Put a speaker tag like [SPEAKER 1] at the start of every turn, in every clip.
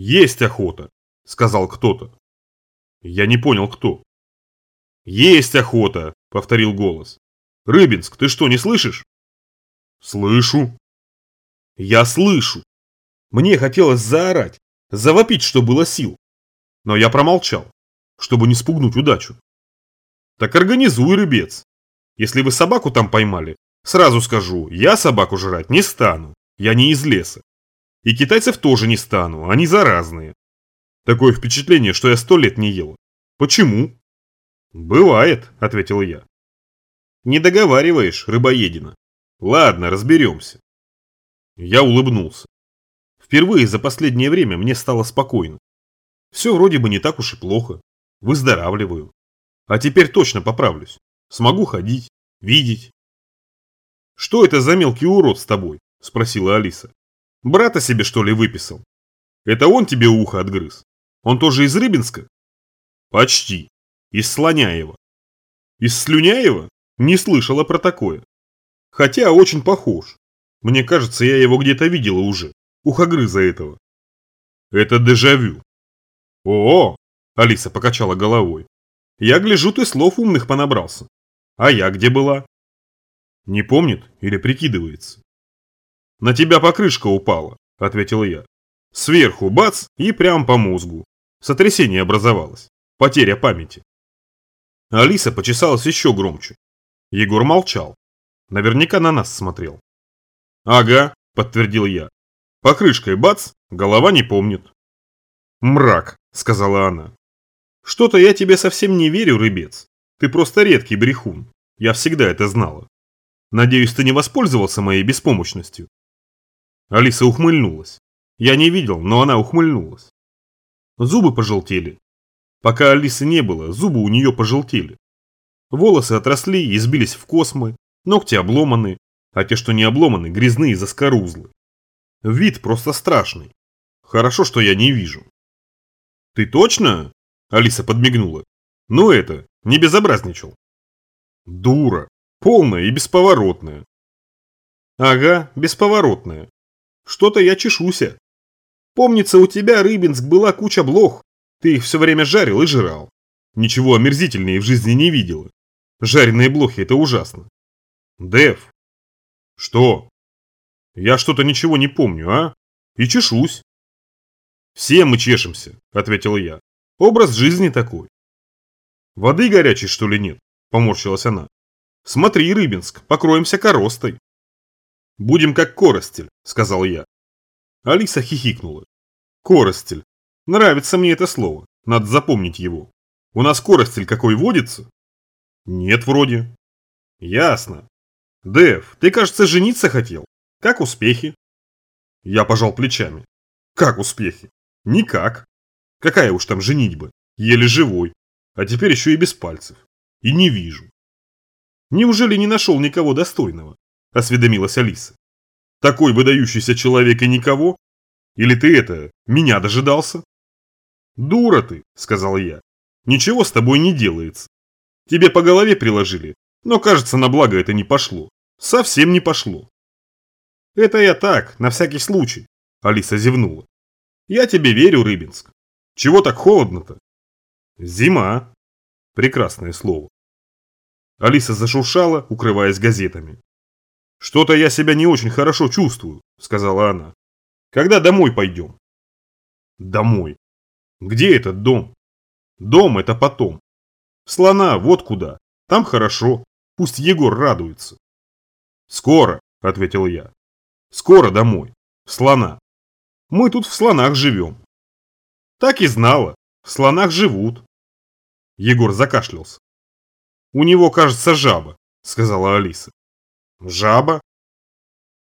[SPEAKER 1] Есть охота, сказал кто-то. Я не понял, кто. Есть охота, повторил голос. Рыбинск, ты что, не слышишь? Слышу. Я слышу. Мне хотелось заорать, завопить, что было сил. Но я промолчал, чтобы не спугнуть удачу. Так организуй, рыбец. Если вы собаку там поймали, сразу скажу, я собаку жрать не стану. Я не из леса. И китайцев тоже не стану, они заразные. Такое впечатление, что я сто лет не ел. Почему? Бывает, ответил я. Не договариваешь, рыбоедина. Ладно, разберемся. Я улыбнулся. Впервые за последнее время мне стало спокойно. Все вроде бы не так уж и плохо. Выздоравливаю. А теперь точно поправлюсь. Смогу ходить, видеть. «Что это за мелкий урод с тобой?» – спросила Алиса. «Брата себе что ли выписал? Это он тебе ухо отгрыз? Он тоже из Рыбинска?» «Почти. Из Слоняева». «Из Слюняева? Не слышала про такое. Хотя очень похож. Мне кажется, я его где-то видела уже. Ухогрыза этого». «Это дежавю». «О, -о Алиса покачала головой. «Я гляжу, ты слов умных понабрался. А я где была?» Не помнит или прикидывается? На тебя покрышка упала, ответил я. Сверху бац и прям по мозгу. Сотрясение образовалось. Потеря памяти. Алиса почесалась еще громче. Егор молчал. Наверняка на нас смотрел. Ага, подтвердил я. Покрышкой бац, голова не помнит. Мрак, сказала она. Что-то я тебе совсем не верю, рыбец. Ты просто редкий брехун. Я всегда это знала. Надеюсь, ты не воспользовался моей беспомощностью?» Алиса ухмыльнулась. Я не видел, но она ухмыльнулась. Зубы пожелтели. Пока Алисы не было, зубы у нее пожелтели. Волосы отросли и сбились в космы, ногти обломаны, а те, что не обломаны, грязные заскорузлы. Вид просто страшный. Хорошо, что я не вижу. «Ты точно?» – Алиса подмигнула. «Ну это, не безобразничал». «Дура!» Полная и бесповоротная. Ага, бесповоротная. Что-то я чешуся. Помнится, у тебя, Рыбинск, была куча блох. Ты их все время жарил и жрал. Ничего омерзительнее в жизни не видела. Жареные блохи – это ужасно. Дэв. Что? Я что-то ничего не помню, а? И чешусь. Все мы чешемся, ответил я. Образ жизни такой. Воды горячей, что ли, нет? Поморщилась она. Смотри, Рыбинск, покроемся коростой. Будем как коростель, сказал я. Алиса хихикнула. Коростель. Нравится мне это слово. Надо запомнить его. У нас коростель какой водится? Нет, вроде. Ясно. Дэв, ты, кажется, жениться хотел. Как успехи? Я пожал плечами. Как успехи? Никак. Какая уж там женитьба. Еле живой. А теперь еще и без пальцев. И не вижу. Неужели не нашел никого достойного? Осведомилась Алиса. Такой выдающийся человек и никого? Или ты это, меня дожидался? Дура ты, сказал я. Ничего с тобой не делается. Тебе по голове приложили, но кажется на благо это не пошло. Совсем не пошло. Это я так, на всякий случай, Алиса зевнула. Я тебе верю, Рыбинск. Чего так холодно-то? Зима. Прекрасное слово. Алиса зашуршала, укрываясь газетами. «Что-то я себя не очень хорошо чувствую», – сказала она. «Когда домой пойдем?» «Домой. Где этот дом?» «Дом – это потом. Слона, вот куда. Там хорошо. Пусть Егор радуется». «Скоро», – ответил я. «Скоро домой. В слона. Мы тут в слонах живем». «Так и знала. В слонах живут». Егор закашлялся. У него, кажется, жаба, сказала Алиса. Жаба?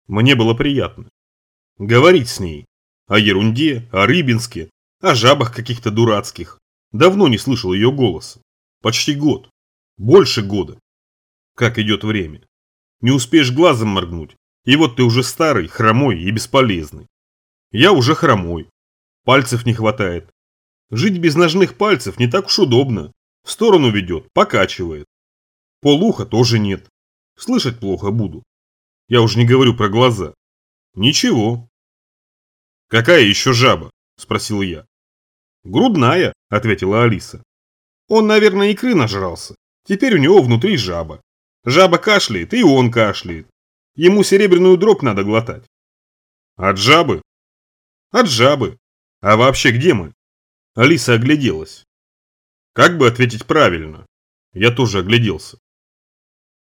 [SPEAKER 1] Мне было приятно. Говорить с ней. О ерунде, о Рыбинске, о жабах каких-то дурацких. Давно не слышал ее голоса. Почти год. Больше года. Как идет время. Не успеешь глазом моргнуть, и вот ты уже старый, хромой и бесполезный. Я уже хромой. Пальцев не хватает. Жить без ножных пальцев не так уж удобно. В сторону ведет, покачивает. Полуха тоже нет. Слышать плохо буду. Я уж не говорю про глаза. Ничего. Какая еще жаба? спросил я. Грудная, ответила Алиса. Он, наверное, икры нажрался. Теперь у него внутри жаба. Жаба кашляет, и он кашляет. Ему серебряную дробь надо глотать. От жабы? От жабы. А вообще где мы? Алиса огляделась. Как бы ответить правильно? Я тоже огляделся.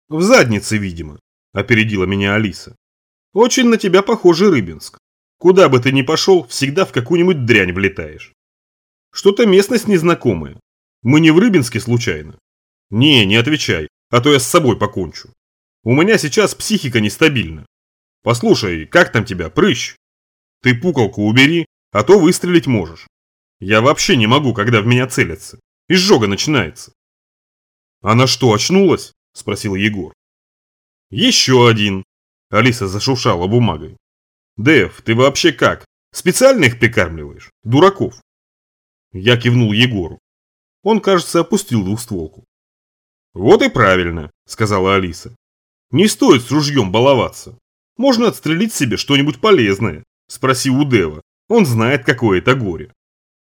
[SPEAKER 1] В заднице, видимо, опередила меня Алиса. Очень на тебя похоже Рыбинск. Куда бы ты ни пошел, всегда в какую-нибудь дрянь влетаешь. Что-то местность незнакомая. Мы не в Рыбинске случайно? Не, не отвечай, а то я с собой покончу. У меня сейчас психика нестабильна. Послушай, как там тебя, прыщ? Ты пукалку убери, а то выстрелить можешь. Я вообще не могу, когда в меня целятся. Изжога начинается. Она что, очнулась? Спросил Егор. Еще один. Алиса зашуршала бумагой. Дэв, ты вообще как? Специально их прикармливаешь? Дураков. Я кивнул Егору. Он, кажется, опустил двухстволку. Вот и правильно, сказала Алиса. Не стоит с ружьем баловаться. Можно отстрелить себе что-нибудь полезное. Спроси у Дева. Он знает, какое это горе.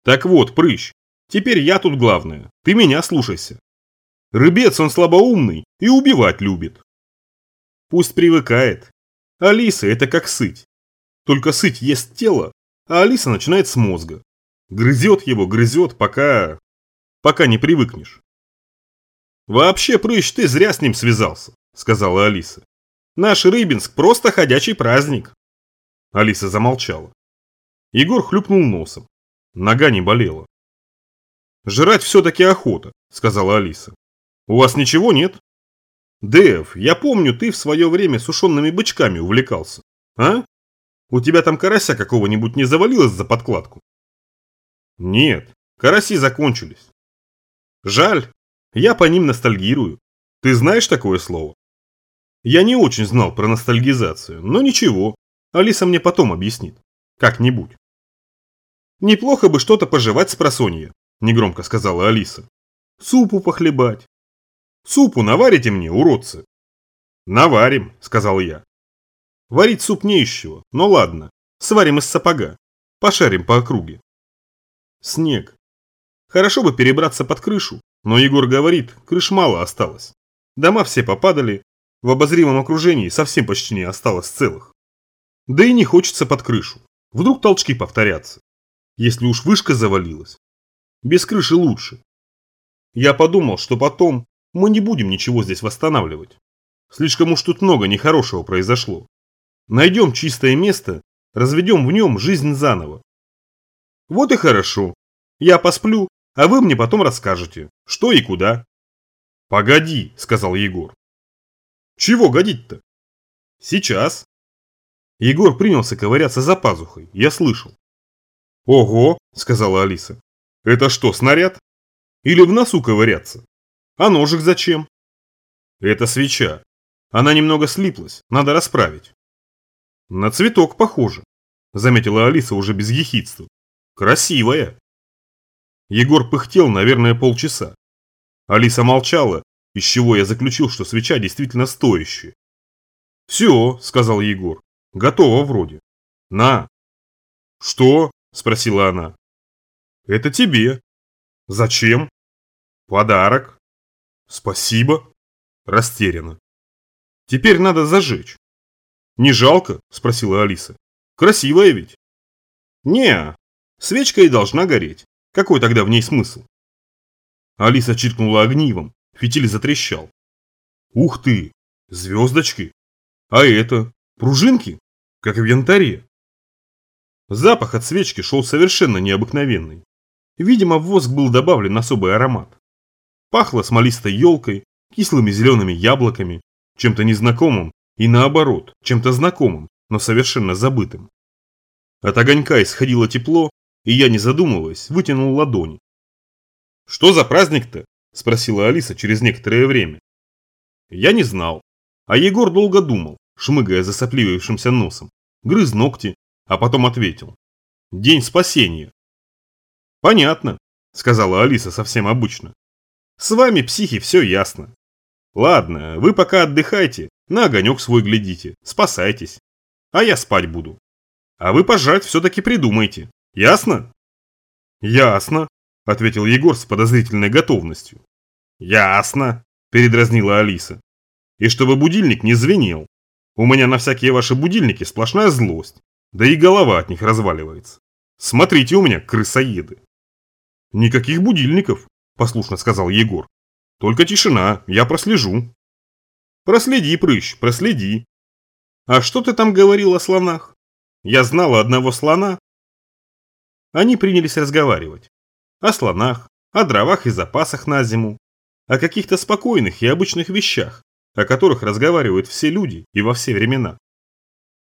[SPEAKER 1] Так вот, прыщ, теперь я тут главное. Ты меня слушайся. Рыбец он слабоумный и убивать любит. Пусть привыкает. Алиса это как сыть. Только сыть ест тело, а Алиса начинает с мозга. Грызет его, грызет, пока... пока не привыкнешь. Вообще, прыщ, ты зря с ним связался сказала Алиса. Наш Рыбинск просто ходячий праздник. Алиса замолчала. Егор хлюпнул носом. Нога не болела. «Жрать все-таки охота», — сказала Алиса. «У вас ничего нет?» «Дэв, я помню, ты в свое время сушеными бычками увлекался. А? У тебя там карася какого-нибудь не завалилось за подкладку?» «Нет, караси закончились». «Жаль, я по ним ностальгирую. Ты знаешь такое слово?» Я не очень знал про ностальгизацию, но ничего, Алиса мне потом объяснит. Как-нибудь. Неплохо бы что-то пожевать с просонья, негромко сказала Алиса. Супу похлебать. Супу наварите мне, уродцы. Наварим, сказал я. Варить суп не из но ладно, сварим из сапога. Пошарим по округе. Снег. Хорошо бы перебраться под крышу, но Егор говорит, крыш мало осталось. Дома все попадали, в обозримом окружении совсем почти не осталось целых. Да и не хочется под крышу. Вдруг толчки повторятся. Если уж вышка завалилась. Без крыши лучше. Я подумал, что потом мы не будем ничего здесь восстанавливать. Слишком уж тут много нехорошего произошло. Найдем чистое место, разведем в нем жизнь заново. Вот и хорошо. Я посплю, а вы мне потом расскажете, что и куда. Погоди, сказал Егор. Чего годить-то? Сейчас. Егор принялся ковыряться за пазухой, я слышал. Ого, сказала Алиса. Это что, снаряд? Или в носу ковыряться? А ножик зачем? Это свеча. Она немного слиплась, надо расправить. На цветок похоже, заметила Алиса уже без ехидства. Красивая. Егор пыхтел, наверное, полчаса. Алиса молчала из чего я заключил, что свеча действительно стоящая. «Все», — сказал Егор, — «готово вроде. На». «Что?» — спросила она. «Это тебе». «Зачем?» «Подарок». «Спасибо». Растеряна. «Теперь надо зажечь». «Не жалко?» – спросила Алиса. «Красивая ведь?» «Не, свечка и должна гореть. Какой тогда в ней смысл?» Алиса чиркнула огнивом, Фитиль затрещал. Ух ты, звездочки. А это, пружинки, как в янтаре. Запах от свечки шел совершенно необыкновенный. Видимо, в воск был добавлен особый аромат. Пахло смолистой елкой, кислыми зелеными яблоками, чем-то незнакомым и наоборот, чем-то знакомым, но совершенно забытым. От огонька исходило тепло, и я, не задумываясь, вытянул ладони. «Что за праздник-то?» – спросила Алиса через некоторое время. Я не знал. А Егор долго думал, шмыгая засопливившимся носом, грыз ногти, а потом ответил. День спасения. Понятно, сказала Алиса совсем обычно. С вами, психи, все ясно. Ладно, вы пока отдыхайте, на огонек свой глядите, спасайтесь. А я спать буду. А вы пожрать все-таки придумайте. Ясно? Ясно, ответил Егор с подозрительной готовностью. Ясно, передразнила Алиса. И чтобы будильник не звенел. У меня на всякие ваши будильники сплошная злость, да и голова от них разваливается. Смотрите у меня, крысоеды. Никаких будильников, послушно сказал Егор. Только тишина, я прослежу. Проследи, прыщ, проследи. А что ты там говорил о слонах? Я знала одного слона. Они принялись разговаривать. О слонах, о дровах и запасах на зиму, о каких-то спокойных и обычных вещах, о которых разговаривают все люди и во все времена.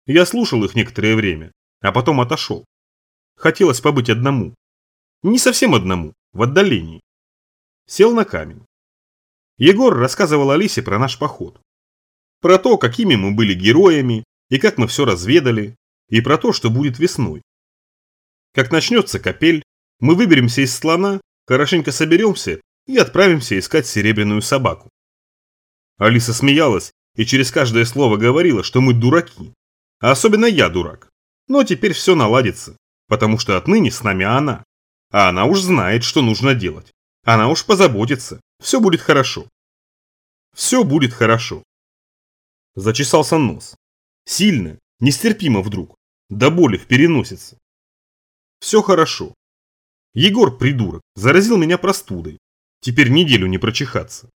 [SPEAKER 1] Я слушал их некоторое время, а потом отошел. Хотелось побыть одному. Не совсем одному, в отдалении. Сел на камень. Егор рассказывал Алисе про наш поход. Про то, какими мы были героями, и как мы все разведали, и про то, что будет весной. Как начнется капель, мы выберемся из слона, хорошенько соберемся и отправимся искать серебряную собаку. Алиса смеялась и через каждое слово говорила, что мы дураки. А особенно я дурак. Но теперь все наладится, потому что отныне с нами она. А она уж знает, что нужно делать. Она уж позаботится. Все будет хорошо. Все будет хорошо. Зачесался нос. Сильно, нестерпимо вдруг. До боли в переносице. Все хорошо. Егор, придурок, заразил меня простудой. Теперь неделю не прочихаться.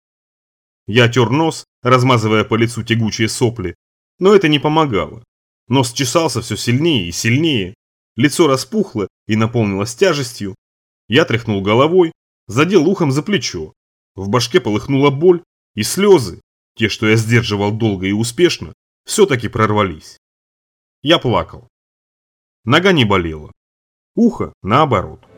[SPEAKER 1] Я тер нос, размазывая по лицу тягучие сопли, но это не помогало. Нос чесался все сильнее и сильнее, лицо распухло и наполнилось тяжестью. Я тряхнул головой, задел ухом за плечо. В башке полыхнула боль, и слезы, те, что я сдерживал долго и успешно, все-таки прорвались. Я плакал. Нога не болела. Ухо наоборот.